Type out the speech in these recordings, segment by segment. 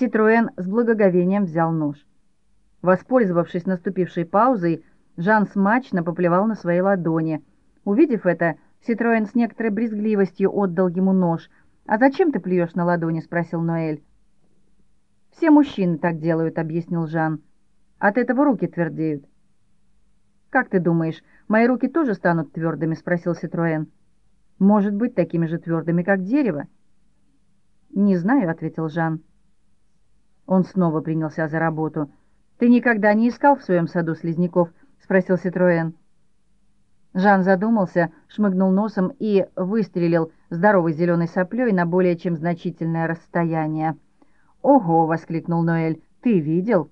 Ситроэн с благоговением взял нож. Воспользовавшись наступившей паузой, Жан смачно поплевал на своей ладони. Увидев это, Ситроэн с некоторой брезгливостью отдал ему нож. «А зачем ты плюешь на ладони?» — спросил Ноэль. «Все мужчины так делают», — объяснил Жан. «От этого руки твердеют». «Как ты думаешь, мои руки тоже станут твердыми?» — спросил Ситроэн. «Может быть, такими же твердыми, как дерево?» «Не знаю», — ответил Жан. Он снова принялся за работу. «Ты никогда не искал в своем саду слизняков?» — спросил Ситроэн. Жан задумался, шмыгнул носом и выстрелил здоровой зеленой соплей на более чем значительное расстояние. «Ого!» — воскликнул Ноэль. «Ты видел?»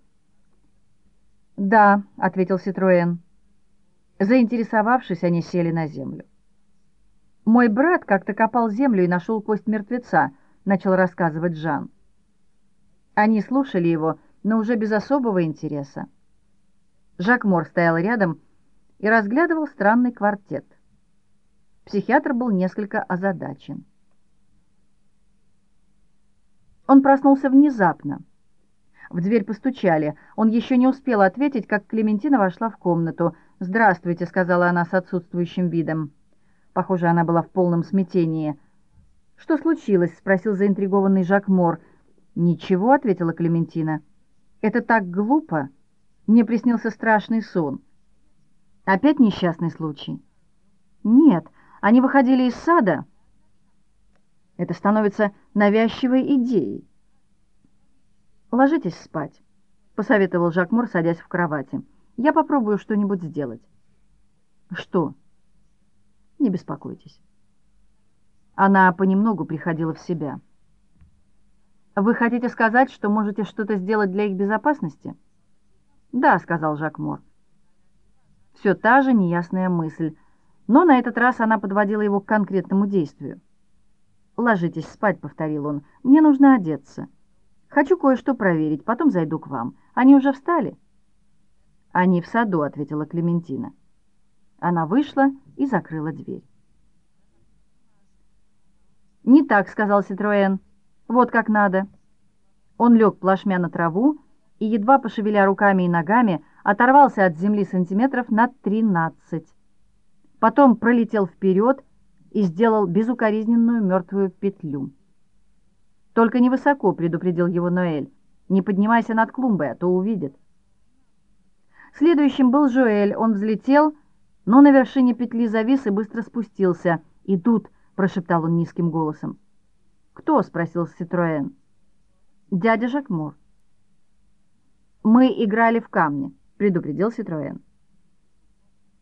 «Да», — ответил Ситроэн. Заинтересовавшись, они сели на землю. «Мой брат как-то копал землю и нашел кость мертвеца», — начал рассказывать Жан. Они слушали его, но уже без особого интереса. Жак Мор стоял рядом и разглядывал странный квартет. Психиатр был несколько озадачен. Он проснулся внезапно. В дверь постучали. Он еще не успел ответить, как Клементина вошла в комнату. «Здравствуйте», — сказала она с отсутствующим видом. Похоже, она была в полном смятении. «Что случилось?» — спросил заинтригованный Жак Мор. «Ничего», — ответила Клементина. «Это так глупо. Мне приснился страшный сон». «Опять несчастный случай?» «Нет, они выходили из сада». Это становится навязчивой идеей. «Ложитесь спать», — посоветовал Жак Мор, садясь в кровати. «Я попробую что-нибудь сделать». «Что?» «Не беспокойтесь». Она понемногу приходила в себя. «Вы хотите сказать, что можете что-то сделать для их безопасности?» «Да», — сказал Жак Мор. Все та же неясная мысль, но на этот раз она подводила его к конкретному действию. «Ложитесь спать», — повторил он, — «мне нужно одеться». Хочу кое-что проверить, потом зайду к вам. Они уже встали?» «Они в саду», — ответила Клементина. Она вышла и закрыла дверь. «Не так», — сказал Ситроэн. «Вот как надо». Он лег плашмя на траву и, едва пошевеля руками и ногами, оторвался от земли сантиметров на тринадцать. Потом пролетел вперед и сделал безукоризненную мертвую петлю. «Только невысоко», — предупредил его Ноэль. «Не поднимайся над клумбой, а то увидит». Следующим был Жоэль. Он взлетел, но на вершине петли завис и быстро спустился. «Идут», — прошептал он низким голосом. «Кто?» — спросил Ситроэн. «Дядя Жакмур». «Мы играли в камни», — предупредил Ситроэн.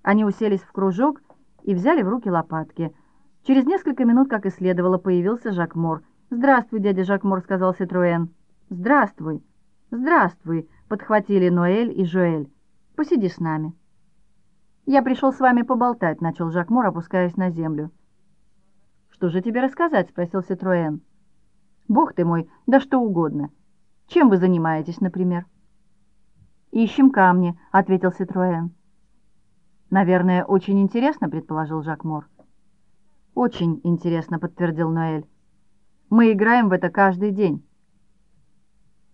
Они уселись в кружок и взяли в руки лопатки. Через несколько минут, как и следовало, появился Жакмор — «Здравствуй, дядя Жакмор», — сказал Ситруэн. «Здравствуй». «Здравствуй», — подхватили Ноэль и Жоэль. «Посиди с нами». «Я пришел с вами поболтать», — начал Жакмор, опускаясь на землю. «Что же тебе рассказать?» — спросил Ситруэн. «Бог ты мой, да что угодно. Чем вы занимаетесь, например?» «Ищем камни», — ответил Ситруэн. «Наверное, очень интересно», — предположил Жакмор. «Очень интересно», — подтвердил Ноэль. Мы играем в это каждый день.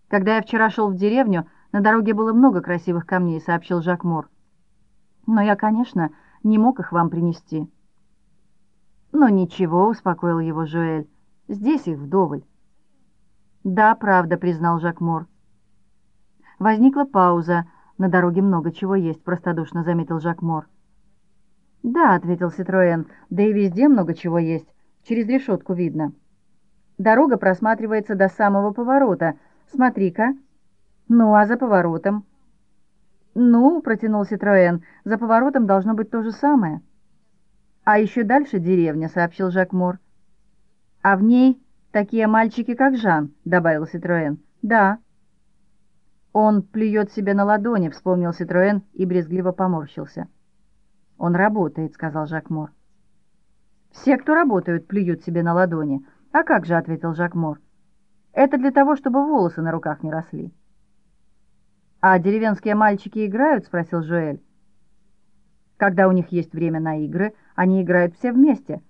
Когда я вчера шел в деревню, на дороге было много красивых камней, сообщил Жак Мор. Но я, конечно, не мог их вам принести. Но ничего, успокоил его Жуэль. Здесь их вдоволь. Да, правда, признал Жак Мор. Возникла пауза. На дороге много чего есть, простодушно заметил Жак Мор. Да, ответил Ситроен, да и везде много чего есть. Через решетку видно. Дорога просматривается до самого поворота. Смотри-ка. Ну, а за поворотом? Ну, протянул Ситроэн, за поворотом должно быть то же самое. А еще дальше деревня, сообщил Жак Мор. А в ней такие мальчики, как Жан, добавил Ситроэн. Да. Он плюет себе на ладони, вспомнил Ситроэн и брезгливо поморщился. Он работает, сказал Жак Мор. Все, кто работают, плюют себе на ладони. «А как же», — ответил Жак Мор. «Это для того, чтобы волосы на руках не росли». «А деревенские мальчики играют?» — спросил Жуэль. «Когда у них есть время на игры, они играют все вместе.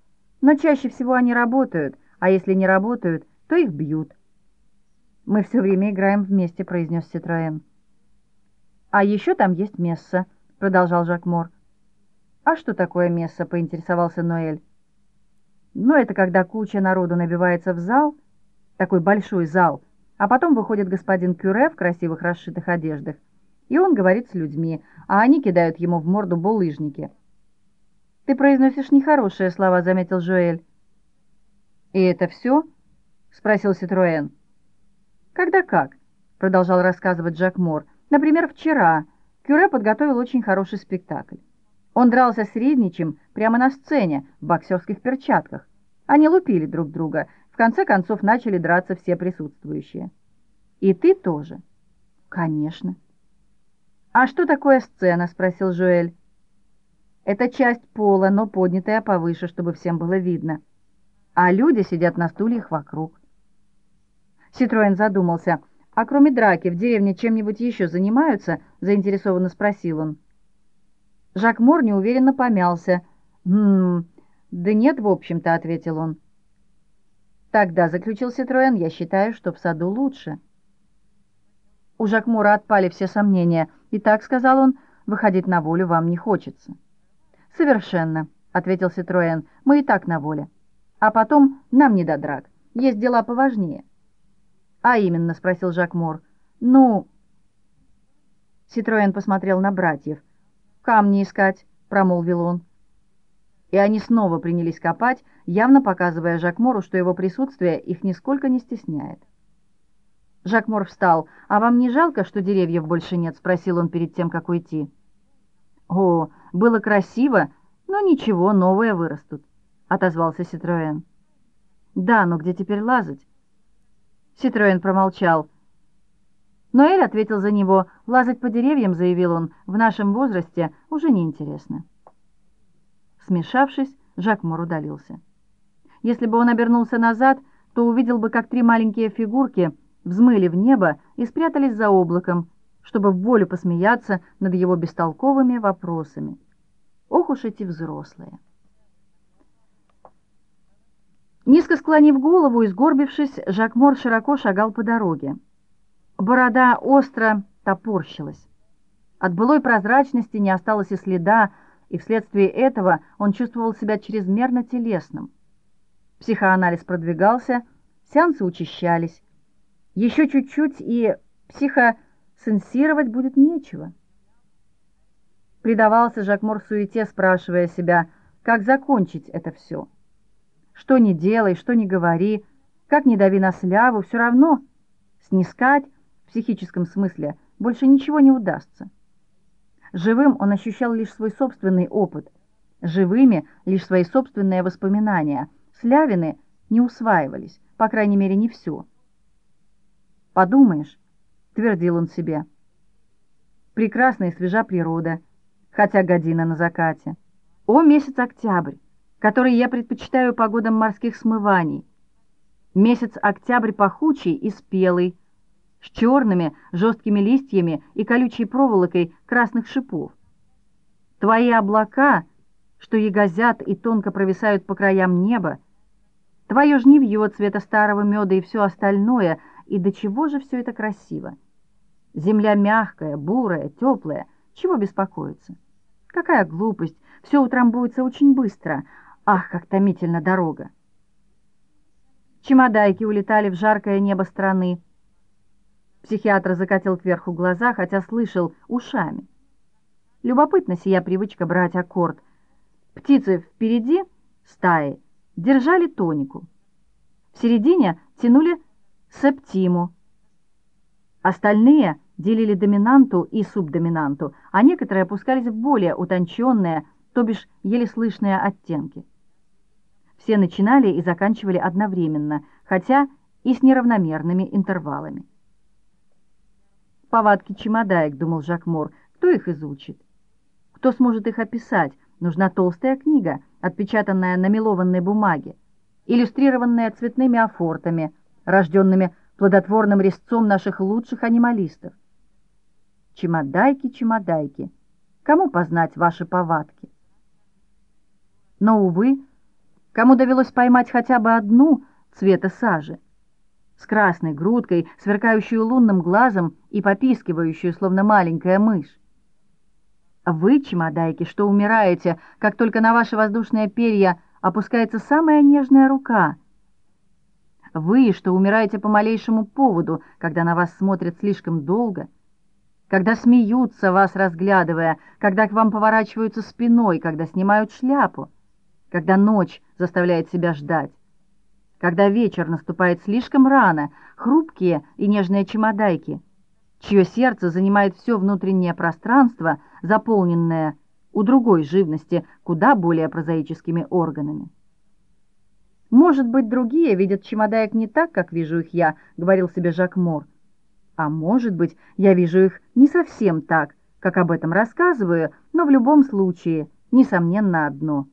Но чаще всего они работают, а если не работают, то их бьют». «Мы все время играем вместе», — произнес Ситроен. «А еще там есть месса», — продолжал Жак Мор. «А что такое месса?» — поинтересовался Ноэль. «Ну, это когда куча народу набивается в зал, такой большой зал, а потом выходит господин Кюре в красивых расшитых одеждах, и он говорит с людьми, а они кидают ему в морду булыжники». «Ты произносишь нехорошие слова», — заметил Жоэль. «И это все?» — спросил Ситроэн. «Когда как?» — продолжал рассказывать Жак Мор. «Например, вчера Кюре подготовил очень хороший спектакль. Он дрался с Ризничем прямо на сцене, в боксерских перчатках. Они лупили друг друга. В конце концов начали драться все присутствующие. И ты тоже? Конечно. А что такое сцена? Спросил Жуэль. Это часть пола, но поднятая повыше, чтобы всем было видно. А люди сидят на стульях вокруг. Ситроен задумался. «А кроме драки в деревне чем-нибудь еще занимаются?» — заинтересованно спросил он. Жак Мор неуверенно помялся. «Хм, да нет, в общем-то», — ответил он. «Тогда», — заключил Ситроен, — «я считаю, что в саду лучше». У Жак Мора отпали все сомнения. «И так», — сказал он, — «выходить на волю вам не хочется». «Совершенно», — ответил Ситроен, — «мы и так на воле. А потом нам не до драк. Есть дела поважнее». «А именно?» — спросил Жак Мор. «Ну...» Ситроен посмотрел на братьев. «Камни искать», — промолвил он. И они снова принялись копать, явно показывая Жакмору, что его присутствие их нисколько не стесняет. Жакмор встал. «А вам не жалко, что деревьев больше нет?» — спросил он перед тем, как уйти. «О, было красиво, но ничего, новые вырастут», — отозвался Ситроен. «Да, но где теперь лазать?» Ситроен промолчал. Ноэль ответил за него. «Лазать по деревьям, — заявил он, — в нашем возрасте уже неинтересно». Смешавшись, Жак Мор удалился. Если бы он обернулся назад, то увидел бы, как три маленькие фигурки взмыли в небо и спрятались за облаком, чтобы в волю посмеяться над его бестолковыми вопросами. Ох уж эти взрослые! Низко склонив голову и сгорбившись, Жак Мор широко шагал по дороге. Борода остро топорщилась. От былой прозрачности не осталось и следа, и вследствие этого он чувствовал себя чрезмерно телесным. Психоанализ продвигался, сеансы учащались. Еще чуть-чуть, и психосенсировать будет нечего. Предавался Жакмор суете, спрашивая себя, как закончить это все. Что ни делай, что ни говори, как ни дави на сляву, все равно снискать психическом смысле больше ничего не удастся. Живым он ощущал лишь свой собственный опыт, живыми лишь свои собственные воспоминания. Слявины не усваивались, по крайней мере, не все. «Подумаешь», — твердил он себе, — «прекрасная и свежа природа, хотя година на закате. О, месяц октябрь, который я предпочитаю погодам морских смываний. Месяц октябрь пахучий и спелый, с черными жесткими листьями и колючей проволокой красных шипов. Твои облака, что ягозят и тонко провисают по краям неба, твое жнивье цвета старого меда и все остальное, и до чего же все это красиво? Земля мягкая, бурая, теплая, чего беспокоиться? Какая глупость, все утрамбуется очень быстро. Ах, как томительна дорога! Чемодайки улетали в жаркое небо страны, Психиатр закатил кверху глаза, хотя слышал ушами. Любопытна сия привычка брать аккорд. Птицы впереди стаи держали тонику. В середине тянули септиму. Остальные делили доминанту и субдоминанту, а некоторые опускались в более утонченные, то бишь еле слышные оттенки. Все начинали и заканчивали одновременно, хотя и с неравномерными интервалами. Повадки чемодаек, думал Жак Мор. Кто их изучит? Кто сможет их описать? Нужна толстая книга, отпечатанная на мелованной бумаге, иллюстрированная цветными афортами, рожденными плодотворным резцом наших лучших анималистов. Чемодайки, чемодайки, кому познать ваши повадки? Но, увы, кому довелось поймать хотя бы одну цвета сажи, с красной грудкой, сверкающую лунным глазом и попискивающую, словно маленькая мышь. Вы, чемодайки, что умираете, как только на ваши воздушные перья опускается самая нежная рука. Вы, что умираете по малейшему поводу, когда на вас смотрят слишком долго, когда смеются вас разглядывая, когда к вам поворачиваются спиной, когда снимают шляпу, когда ночь заставляет себя ждать, когда вечер наступает слишком рано, хрупкие и нежные чемодайки — чье сердце занимает все внутреннее пространство, заполненное у другой живности куда более прозаическими органами. «Может быть, другие видят чемодаек не так, как вижу их я», — говорил себе Жак Мор. «А может быть, я вижу их не совсем так, как об этом рассказываю, но в любом случае, несомненно, одно.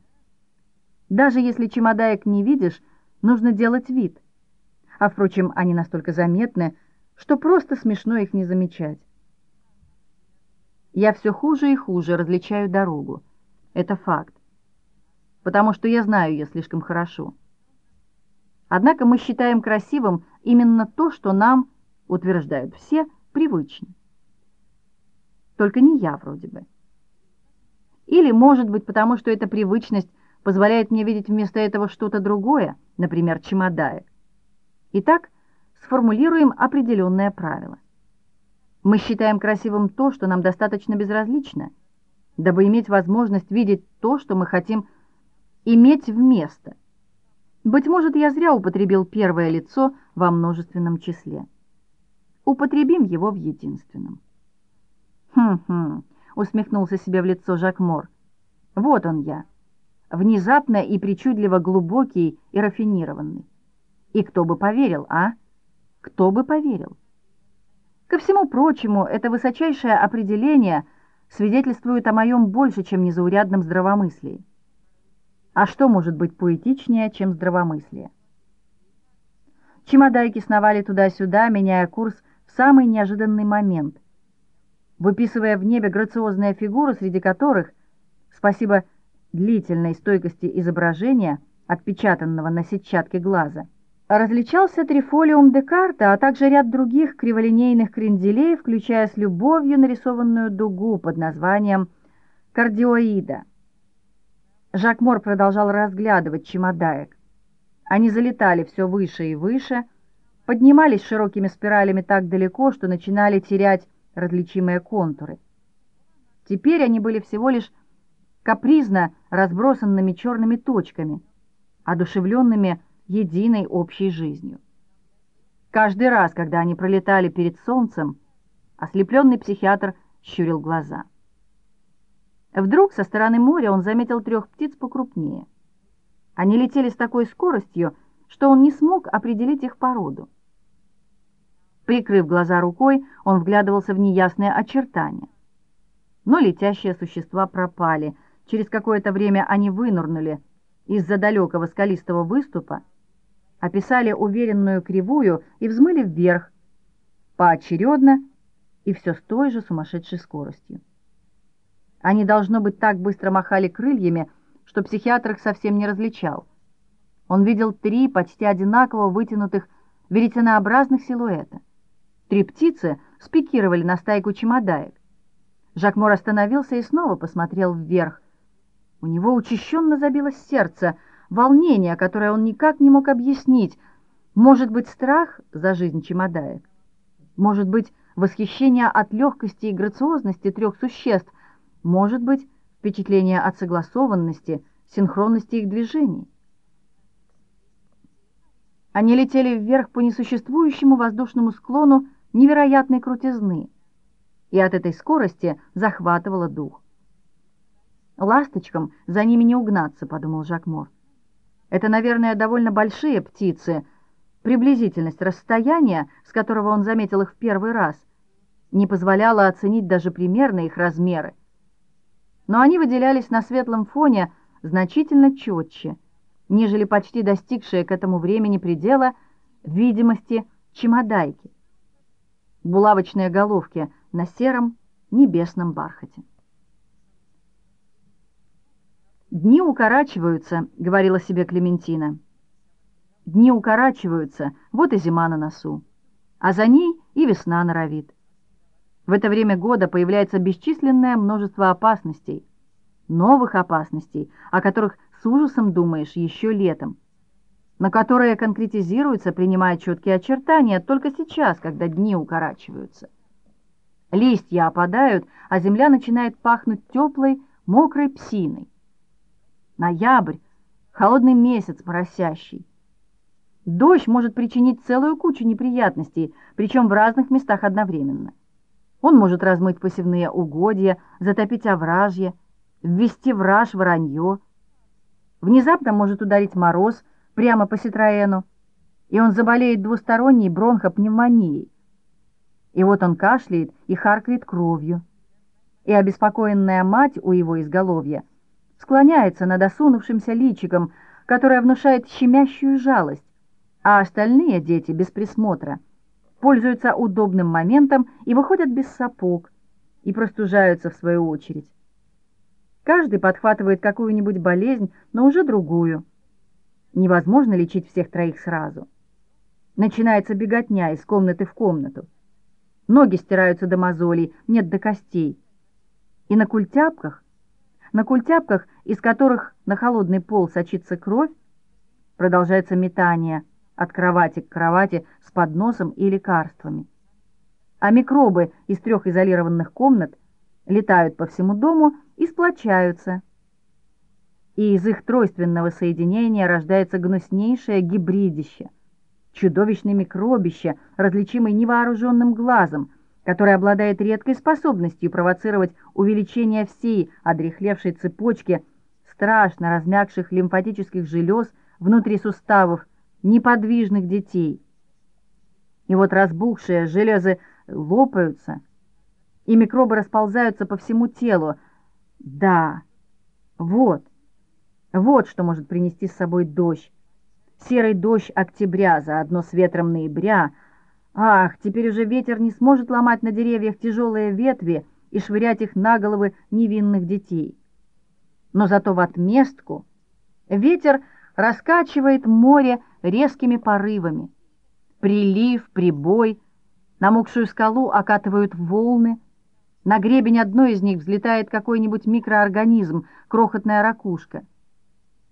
Даже если чемодаек не видишь, нужно делать вид. А, впрочем, они настолько заметны, что просто смешно их не замечать. Я все хуже и хуже различаю дорогу. Это факт. Потому что я знаю ее слишком хорошо. Однако мы считаем красивым именно то, что нам, утверждают все, привычно. Только не я вроде бы. Или, может быть, потому что эта привычность позволяет мне видеть вместо этого что-то другое, например, чемодаек. Итак, сформулируем определенное правило. Мы считаем красивым то, что нам достаточно безразлично, дабы иметь возможность видеть то, что мы хотим иметь вместо. Быть может, я зря употребил первое лицо во множественном числе. Употребим его в единственном. «Хм-хм», — усмехнулся себе в лицо Жак Мор. «Вот он я, внезапно и причудливо глубокий и рафинированный. И кто бы поверил, а?» Кто бы поверил? Ко всему прочему, это высочайшее определение свидетельствует о моем больше, чем незаурядном здравомыслии. А что может быть поэтичнее, чем здравомыслие? Чемодайки сновали туда-сюда, меняя курс в самый неожиданный момент, выписывая в небе грациозные фигуры, среди которых, спасибо длительной стойкости изображения, отпечатанного на сетчатке глаза, различался трифолиум Декарта, а также ряд других криволинейных кренделей, включая с любовью нарисованную дугу под названием кардиоида. Жак Мор продолжал разглядывать чемодаек. Они залетали все выше и выше, поднимались широкими спиралями так далеко, что начинали терять различимые контуры. Теперь они были всего лишь капризно разбросанными черными точками, одушевленными единой общей жизнью. Каждый раз, когда они пролетали перед солнцем, ослепленный психиатр щурил глаза. Вдруг со стороны моря он заметил трех птиц покрупнее. Они летели с такой скоростью, что он не смог определить их породу. Прикрыв глаза рукой, он вглядывался в неясные очертания. Но летящие существа пропали. Через какое-то время они вынурнули из-за далекого скалистого выступа описали уверенную кривую и взмыли вверх, поочередно и все с той же сумасшедшей скоростью. Они, должно быть, так быстро махали крыльями, что психиатр их совсем не различал. Он видел три почти одинаково вытянутых веретенообразных силуэта. Три птицы спикировали на стайку чемодаек. Жакмор остановился и снова посмотрел вверх. У него учащенно забилось сердце — волнение, которое он никак не мог объяснить. Может быть, страх за жизнь чемодаек? Может быть, восхищение от легкости и грациозности трех существ? Может быть, впечатление от согласованности, синхронности их движений? Они летели вверх по несуществующему воздушному склону невероятной крутизны, и от этой скорости захватывало дух. «Ласточкам за ними не угнаться», — подумал Жак Мор. Это, наверное, довольно большие птицы. Приблизительность расстояния, с которого он заметил их в первый раз, не позволяла оценить даже примерно их размеры. Но они выделялись на светлом фоне значительно четче, нежели почти достигшие к этому времени предела видимости чемодайки. Булавочные головки на сером небесном бархате. «Дни укорачиваются», — говорила себе Клементина. Дни укорачиваются, вот и зима на носу. А за ней и весна норовит. В это время года появляется бесчисленное множество опасностей. Новых опасностей, о которых с ужасом думаешь еще летом. На которые конкретизируются, принимая четкие очертания, только сейчас, когда дни укорачиваются. Листья опадают, а земля начинает пахнуть теплой, мокрой псиной. Ноябрь — холодный месяц моросящий. Дождь может причинить целую кучу неприятностей, причем в разных местах одновременно. Он может размыть посевные угодья, затопить овражье, ввести враж воронье. Внезапно может ударить мороз прямо по Ситроэну, и он заболеет двусторонней бронхопневмонией. И вот он кашляет и харкает кровью. И обеспокоенная мать у его изголовья склоняется над осунувшимся личиком, которое внушает щемящую жалость, а остальные дети без присмотра пользуются удобным моментом и выходят без сапог, и простужаются в свою очередь. Каждый подхватывает какую-нибудь болезнь, но уже другую. Невозможно лечить всех троих сразу. Начинается беготня из комнаты в комнату. Ноги стираются до мозолей, нет до костей. И на культяпках, на культяпках, из которых на холодный пол сочится кровь, продолжается метание от кровати к кровати с подносом и лекарствами. А микробы из трех изолированных комнат летают по всему дому и сплочаются. И из их тройственного соединения рождается гнуснейшее гибридище – чудовищное микробище, различимый невооруженным глазом, который обладает редкой способностью провоцировать увеличение всей одрехлевшей цепочки страшно размягших лимфатических желез внутри суставов неподвижных детей. И вот разбухшие железы лопаются, и микробы расползаются по всему телу. Да, вот, вот что может принести с собой дождь серый дождь октября, заодно с ветром ноября. Ах, теперь уже ветер не сможет ломать на деревьях тяжелые ветви и швырять их на головы невинных детей. Но зато в отместку ветер раскачивает море резкими порывами. Прилив, прибой, намокшую скалу окатывают волны, на гребень одной из них взлетает какой-нибудь микроорганизм, крохотная ракушка.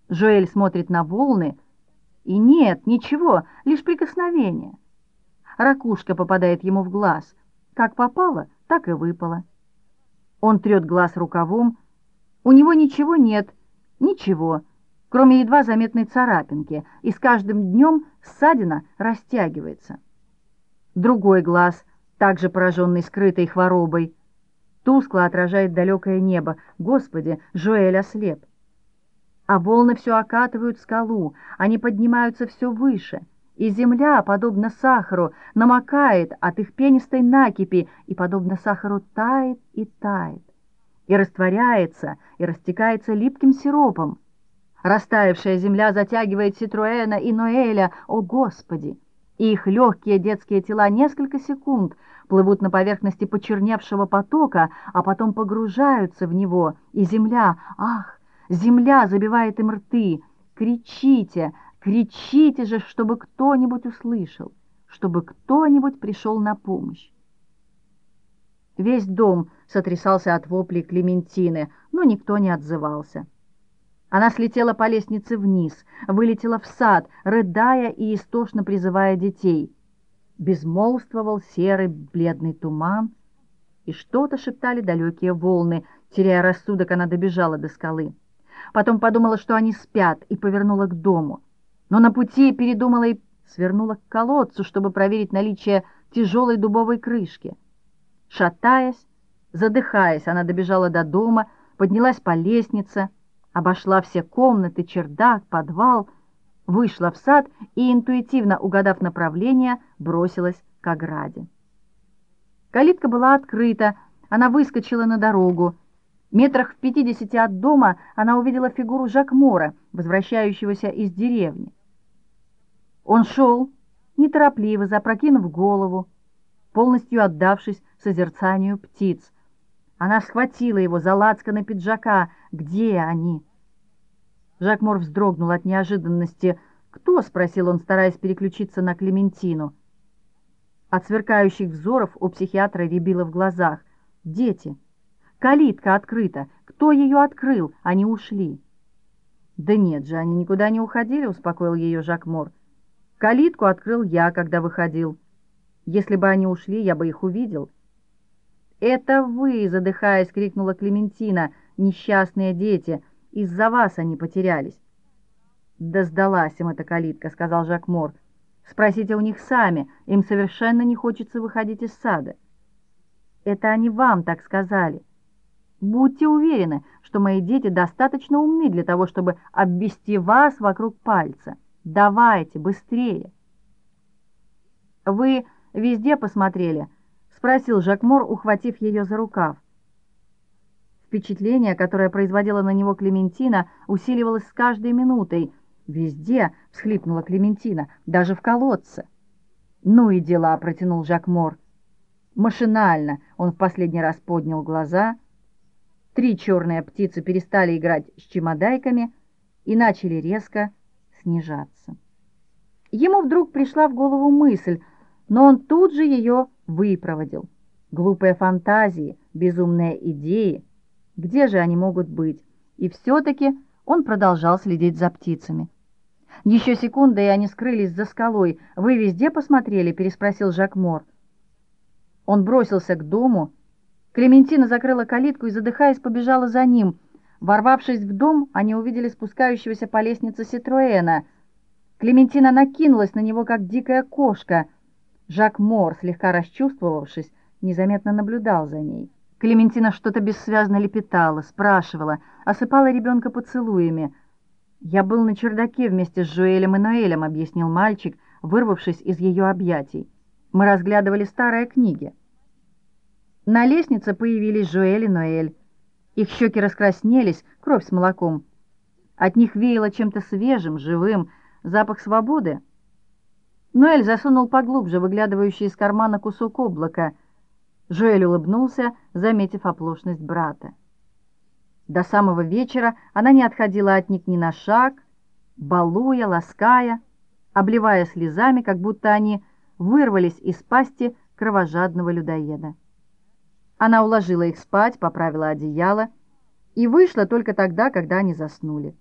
Жоэль смотрит на волны — и нет, ничего, лишь прикосновение. Ракушка попадает ему в глаз. Как попало, так и выпало. Он трет глаз рукавом. У него ничего нет, ничего, кроме едва заметной царапинки, и с каждым днем ссадина растягивается. Другой глаз, также пораженный скрытой хворобой, тускло отражает далекое небо. Господи, Жоэль ослеп а волны все окатывают скалу, они поднимаются все выше, и земля, подобно сахару, намокает от их пенистой накипи и, подобно сахару, тает и тает, и растворяется, и растекается липким сиропом. Растаявшая земля затягивает Ситруэна и Ноэля, о Господи! Их легкие детские тела несколько секунд плывут на поверхности почерневшего потока, а потом погружаются в него, и земля, ах, Земля забивает им рты. Кричите, кричите же, чтобы кто-нибудь услышал, чтобы кто-нибудь пришел на помощь. Весь дом сотрясался от воплей Клементины, но никто не отзывался. Она слетела по лестнице вниз, вылетела в сад, рыдая и истошно призывая детей. Безмолвствовал серый бледный туман, и что-то шептали далекие волны. Теряя рассудок, она добежала до скалы. Потом подумала, что они спят, и повернула к дому. Но на пути передумала и свернула к колодцу, чтобы проверить наличие тяжелой дубовой крышки. Шатаясь, задыхаясь, она добежала до дома, поднялась по лестнице, обошла все комнаты, чердак, подвал, вышла в сад и, интуитивно угадав направление, бросилась к ограде. Калитка была открыта, она выскочила на дорогу, Метрах в пятидесяти от дома она увидела фигуру Жакмора, возвращающегося из деревни. Он шел, неторопливо, запрокинув голову, полностью отдавшись созерцанию птиц. Она схватила его за лацканы пиджака. Где они? Жакмор вздрогнул от неожиданности. «Кто?» — спросил он, стараясь переключиться на Клементину. От сверкающих взоров у психиатра рябило в глазах. «Дети! Калитка открыта! Кто ее открыл? Они ушли!» «Да нет же, они никуда не уходили», — успокоил ее Жак Мор. «Калитку открыл я, когда выходил. Если бы они ушли, я бы их увидел». «Это вы!» — задыхаясь, крикнула Клементина. «Несчастные дети! Из-за вас они потерялись!» «Да сдалась им эта калитка», — сказал Жак Мор. «Спросите у них сами, им совершенно не хочется выходить из сада». «Это они вам так сказали. Будьте уверены, что мои дети достаточно умны для того, чтобы обвести вас вокруг пальца. Давайте, быстрее!» «Вы везде посмотрели?» — спросил Жак Мор, ухватив ее за рукав. Впечатление, которое производила на него Клементина, усиливалось с каждой минутой — «Везде!» — всхлипнула Клементина, «даже в колодце!» «Ну и дела!» — протянул Жак Мор. Машинально он в последний раз поднял глаза. Три черные птицы перестали играть с чемодайками и начали резко снижаться. Ему вдруг пришла в голову мысль, но он тут же ее выпроводил. Глупые фантазии, безумные идеи. Где же они могут быть? И все-таки он продолжал следить за птицами. Еще секунда, и они скрылись за скалой. «Вы везде посмотрели?» — переспросил Жак Мор. Он бросился к дому. Клементина закрыла калитку и, задыхаясь, побежала за ним. Ворвавшись в дом, они увидели спускающегося по лестнице Ситроэна. Клементина накинулась на него, как дикая кошка. Жак Мор, слегка расчувствовавшись, незаметно наблюдал за ней. Клементина что-то бессвязно лепетала, спрашивала, осыпала ребенка поцелуями — «Я был на чердаке вместе с Жуэлем и Ноэлем», — объяснил мальчик, вырвавшись из ее объятий. «Мы разглядывали старые книги». На лестнице появились Жуэль и Ноэль. Их щеки раскраснелись, кровь с молоком. От них веяло чем-то свежим, живым, запах свободы. Ноэль засунул поглубже выглядывающий из кармана кусок облака. Жуэль улыбнулся, заметив оплошность брата. До самого вечера она не отходила от них ни на шаг, балуя, лаская, обливая слезами, как будто они вырвались из пасти кровожадного людоеда. Она уложила их спать, поправила одеяло и вышла только тогда, когда они заснули.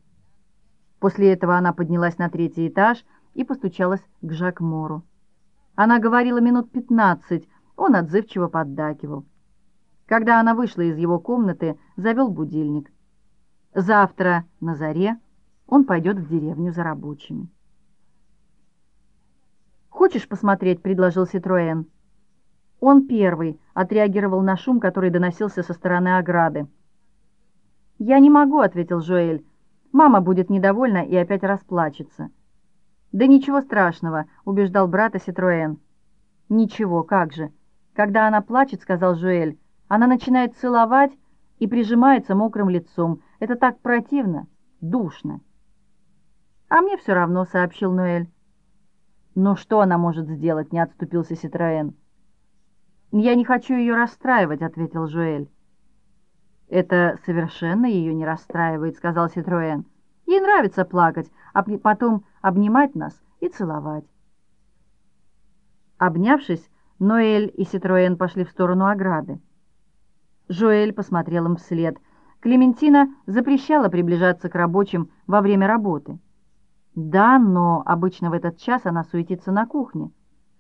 После этого она поднялась на третий этаж и постучалась к Жак-Мору. Она говорила минут пятнадцать, он отзывчиво поддакивал. Когда она вышла из его комнаты, завел будильник. Завтра на заре он пойдет в деревню за рабочими. «Хочешь посмотреть?» — предложил Ситроэн. Он первый отреагировал на шум, который доносился со стороны ограды. «Я не могу», — ответил Жоэль. «Мама будет недовольна и опять расплачется». «Да ничего страшного», — убеждал брата Ситроэн. «Ничего, как же. Когда она плачет, — сказал Жуэль, она начинает целовать и прижимается мокрым лицом. Это так противно, душно. «А мне все равно», — сообщил Ноэль. «Но что она может сделать?» — не отступился Ситроэн. «Я не хочу ее расстраивать», — ответил Жуэль. «Это совершенно ее не расстраивает», — сказал Ситроэн. «Ей нравится плакать, а потом обнимать нас и целовать». Обнявшись, Ноэль и Ситроэн пошли в сторону ограды. Жоэль посмотрел им вслед. Клементина запрещала приближаться к рабочим во время работы. Да, но обычно в этот час она суетится на кухне.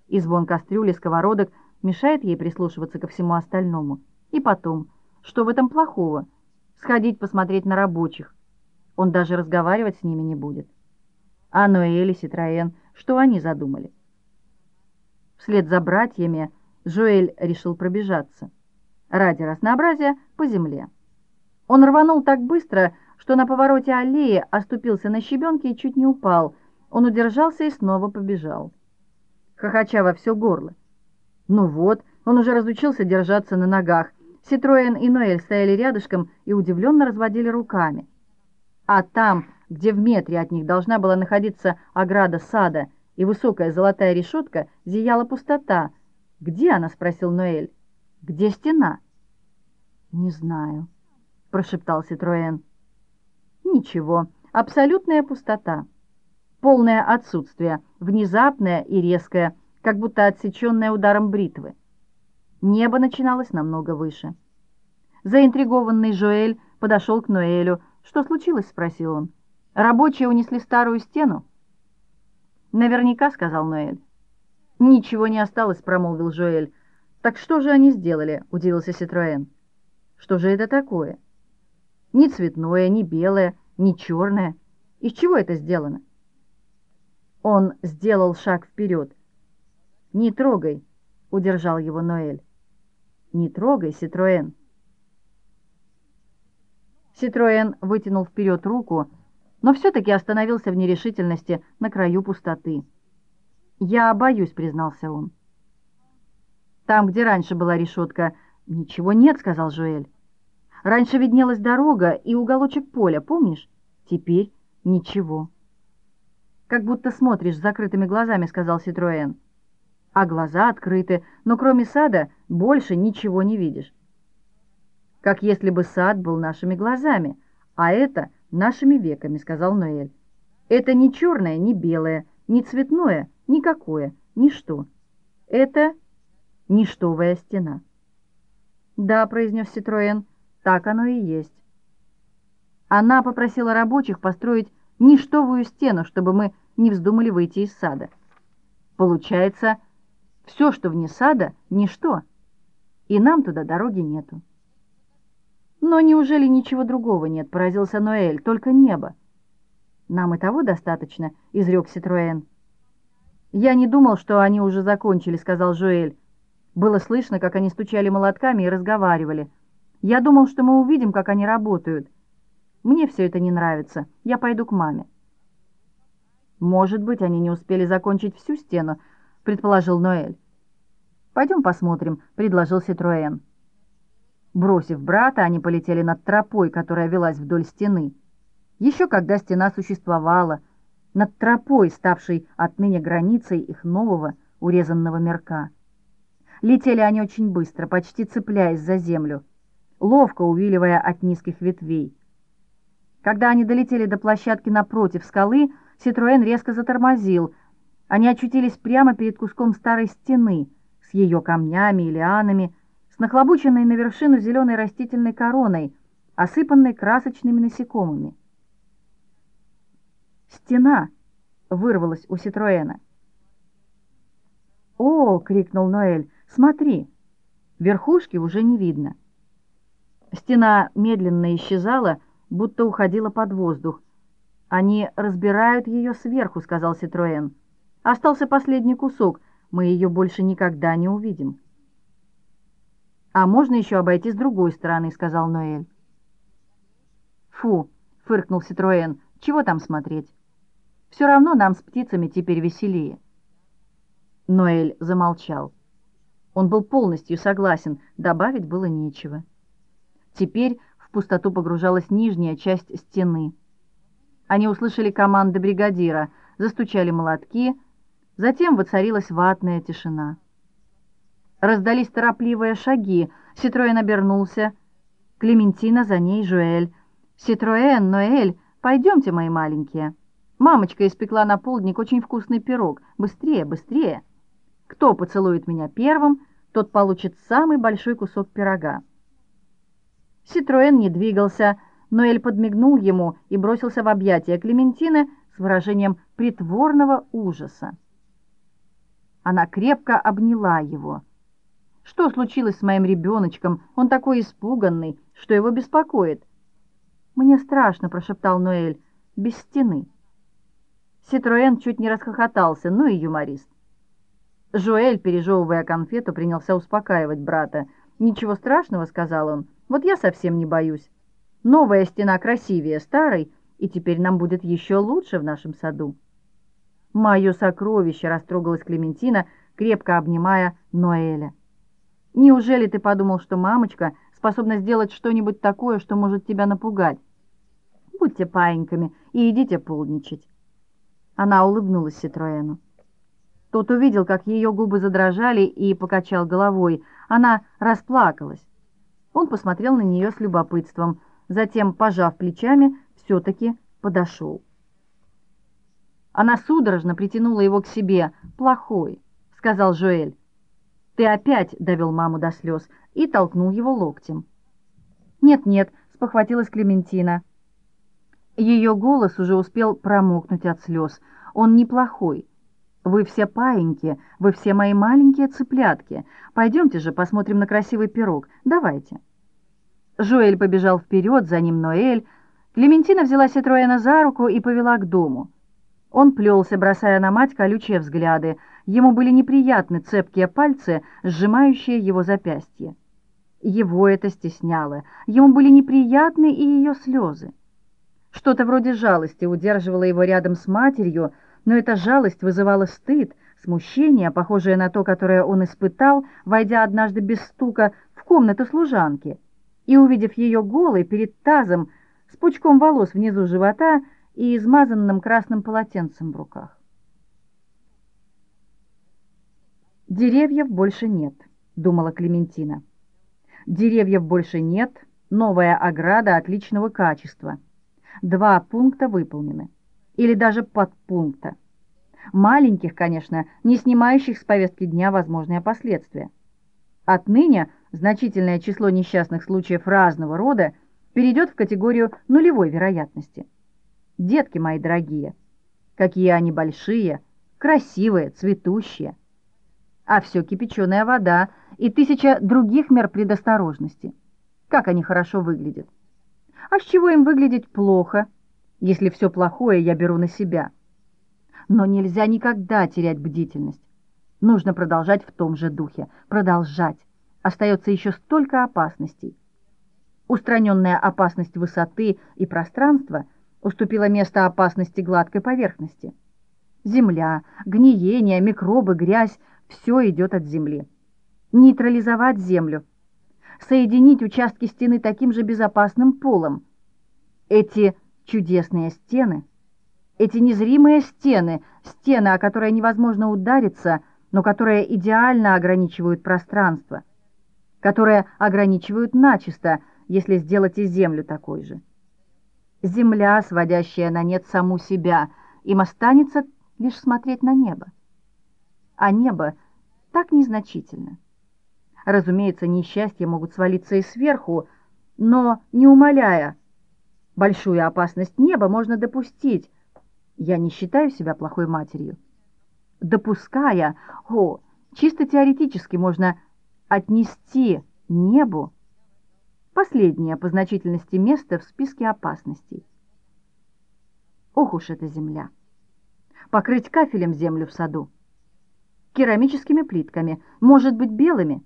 И звон кастрюли, сковородок мешает ей прислушиваться ко всему остальному. И потом, что в этом плохого? Сходить посмотреть на рабочих. Он даже разговаривать с ними не будет. А Ноэль и Ситроен, что они задумали? Вслед за братьями Жоэль решил пробежаться ради разнообразия, по земле. Он рванул так быстро, что на повороте аллеи оступился на щебенке и чуть не упал. Он удержался и снова побежал. Хохоча во все горло. Ну вот, он уже разучился держаться на ногах. Ситроен и Ноэль стояли рядышком и удивленно разводили руками. А там, где в метре от них должна была находиться ограда сада и высокая золотая решетка, зияла пустота. «Где она?» — спросил Ноэль. «Где стена?» «Не знаю», — прошептал Ситроен. «Ничего, абсолютная пустота. полное отсутствие, внезапное и резкое, как будто отсеченное ударом бритвы. Небо начиналось намного выше. Заинтригованный Жоэль подошел к Ноэлю. «Что случилось?» — спросил он. «Рабочие унесли старую стену?» «Наверняка», — сказал Ноэль. «Ничего не осталось», — промолвил Жоэль. «Так что же они сделали?» — удивился Ситроэн. «Что же это такое?» «Ни цветное, ни белое, ни черное. Из чего это сделано?» Он сделал шаг вперед. «Не трогай», — удержал его Ноэль. «Не трогай, Ситроэн». Ситроэн вытянул вперед руку, но все-таки остановился в нерешительности на краю пустоты. «Я боюсь», — признался он. «Там, где раньше была решетка...» «Ничего нет», — сказал Жуэль. «Раньше виднелась дорога и уголочек поля, помнишь? Теперь ничего». «Как будто смотришь с закрытыми глазами», — сказал Ситроэн. «А глаза открыты, но кроме сада больше ничего не видишь». «Как если бы сад был нашими глазами, а это нашими веками», — сказал Ноэль. «Это не черное, не белое, не цветное, никакое, ничто. Это ништовая стена». «Да», — произнес Ситроен, — «так оно и есть». Она попросила рабочих построить ништовую стену, чтобы мы не вздумали выйти из сада. Получается, все, что вне сада, ничто, и нам туда дороги нету. Но неужели ничего другого нет, поразился Ноэль, только небо. Нам и того достаточно, изрек Ситроэн. Я не думал, что они уже закончили, сказал Жуэль. Было слышно, как они стучали молотками и разговаривали. Я думал, что мы увидим, как они работают. Мне все это не нравится. Я пойду к маме». «Может быть, они не успели закончить всю стену», — предположил Ноэль. «Пойдем посмотрим», — предложил Ситроэн. Бросив брата, они полетели над тропой, которая велась вдоль стены. Еще когда стена существовала, над тропой, ставшей отныне границей их нового урезанного мирка. Летели они очень быстро, почти цепляясь за землю, ловко увиливая от низких ветвей. Когда они долетели до площадки напротив скалы, Ситроен резко затормозил. Они очутились прямо перед куском старой стены с ее камнями и лианами, с нахлобученной на вершину зеленой растительной короной, осыпанной красочными насекомыми. «Стена!» — вырвалась у Ситроэна. «О!» — крикнул Ноэль. «Смотри! Верхушки уже не видно». Стена медленно исчезала, будто уходила под воздух. «Они разбирают ее сверху», — сказал Ситроен. «Остался последний кусок, мы ее больше никогда не увидим». «А можно еще обойти с другой стороны», — сказал Ноэль. «Фу», — фыркнул Ситроен, — «чего там смотреть? Все равно нам с птицами теперь веселее». Ноэль замолчал. Он был полностью согласен, добавить было нечего. Теперь пустоту погружалась нижняя часть стены. Они услышали команды бригадира, застучали молотки, затем воцарилась ватная тишина. Раздались торопливые шаги, Ситроен обернулся. Клементина, за ней Жуэль. «Ситроен, Ноэль, пойдемте, мои маленькие. Мамочка испекла на полдник очень вкусный пирог. Быстрее, быстрее. Кто поцелует меня первым, тот получит самый большой кусок пирога». Ситроен не двигался, но Эль подмигнул ему и бросился в объятия Клементины с выражением притворного ужаса. Она крепко обняла его. «Что случилось с моим ребеночком? Он такой испуганный, что его беспокоит?» «Мне страшно», — прошептал Ноэль, — «без стены». Ситроен чуть не расхохотался, ну и юморист. Жуэль, пережевывая конфету, принялся успокаивать брата. «Ничего страшного», — сказал он, — «вот я совсем не боюсь. Новая стена красивее старой, и теперь нам будет еще лучше в нашем саду». «Мое сокровище!» — растрогалась Клементина, крепко обнимая Ноэля. «Неужели ты подумал, что мамочка способна сделать что-нибудь такое, что может тебя напугать? Будьте паиньками и идите полничать». Она улыбнулась Ситроэну. Тот увидел, как ее губы задрожали и покачал головой. Она расплакалась. Он посмотрел на нее с любопытством, затем, пожав плечами, все-таки подошел. Она судорожно притянула его к себе. «Плохой», — сказал Жоэль. «Ты опять довел маму до слез» и толкнул его локтем. «Нет-нет», — спохватилась Клементина. Ее голос уже успел промокнуть от слез. «Он неплохой. Вы все паиньки, вы все мои маленькие цыплятки. Пойдемте же посмотрим на красивый пирог. Давайте». Жоэль побежал вперед, за ним Ноэль. Клементина взяла Ситроена за руку и повела к дому. Он плелся, бросая на мать колючие взгляды. Ему были неприятны цепкие пальцы, сжимающие его запястье. Его это стесняло. Ему были неприятны и ее слезы. Что-то вроде жалости удерживало его рядом с матерью, но эта жалость вызывала стыд, смущение, похожее на то, которое он испытал, войдя однажды без стука в комнату служанки и увидев ее голой перед тазом с пучком волос внизу живота и измазанным красным полотенцем в руках. «Деревьев больше нет», — думала Клементина. «Деревьев больше нет, новая ограда отличного качества. Два пункта выполнены. Или даже подпункта. Маленьких, конечно, не снимающих с повестки дня возможные последствия. Отныне значительное число несчастных случаев разного рода перейдет в категорию нулевой вероятности. Детки мои дорогие, какие они большие, красивые, цветущие. А все кипяченая вода и тысяча других мер предосторожности. Как они хорошо выглядят. А с чего им выглядеть плохо, если все плохое я беру на себя? Но нельзя никогда терять бдительность. Нужно продолжать в том же духе. Продолжать. Остается еще столько опасностей. Устраненная опасность высоты и пространства уступила место опасности гладкой поверхности. Земля, гниение, микробы, грязь — все идет от земли. Нейтрализовать землю, соединить участки стены таким же безопасным полом. Эти чудесные стены, эти незримые стены, стены, о которые невозможно удариться, но которые идеально ограничивают пространство, которые ограничивают начисто, если сделать и землю такой же. Земля, сводящая на нет саму себя, им останется лишь смотреть на небо. А небо так незначительно. Разумеется, несчастья могут свалиться и сверху, но, не умаляя, большую опасность неба можно допустить. Я не считаю себя плохой матерью. Допуская, о, чисто теоретически можно отнести небу последнее по значительности место в списке опасностей. Ох уж эта земля! Покрыть кафелем землю в саду, керамическими плитками, может быть, белыми,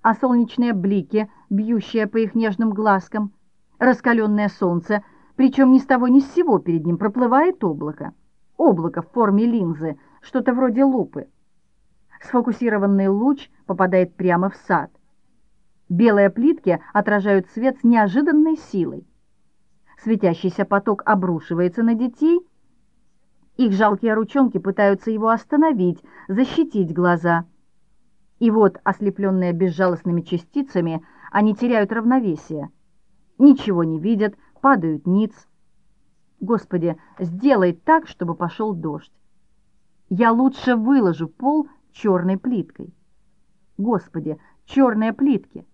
а солнечные блики, бьющие по их нежным глазкам, раскаленное солнце, причем ни с того ни с сего перед ним проплывает облако. Облако в форме линзы, что-то вроде лупы. Сфокусированный луч попадает прямо в сад. Белые плитки отражают свет с неожиданной силой. Светящийся поток обрушивается на детей. Их жалкие ручонки пытаются его остановить, защитить глаза. И вот, ослепленные безжалостными частицами, они теряют равновесие. Ничего не видят, падают ниц. Господи, сделай так, чтобы пошел дождь. Я лучше выложу пол черной плиткой. Господи, черные плитки —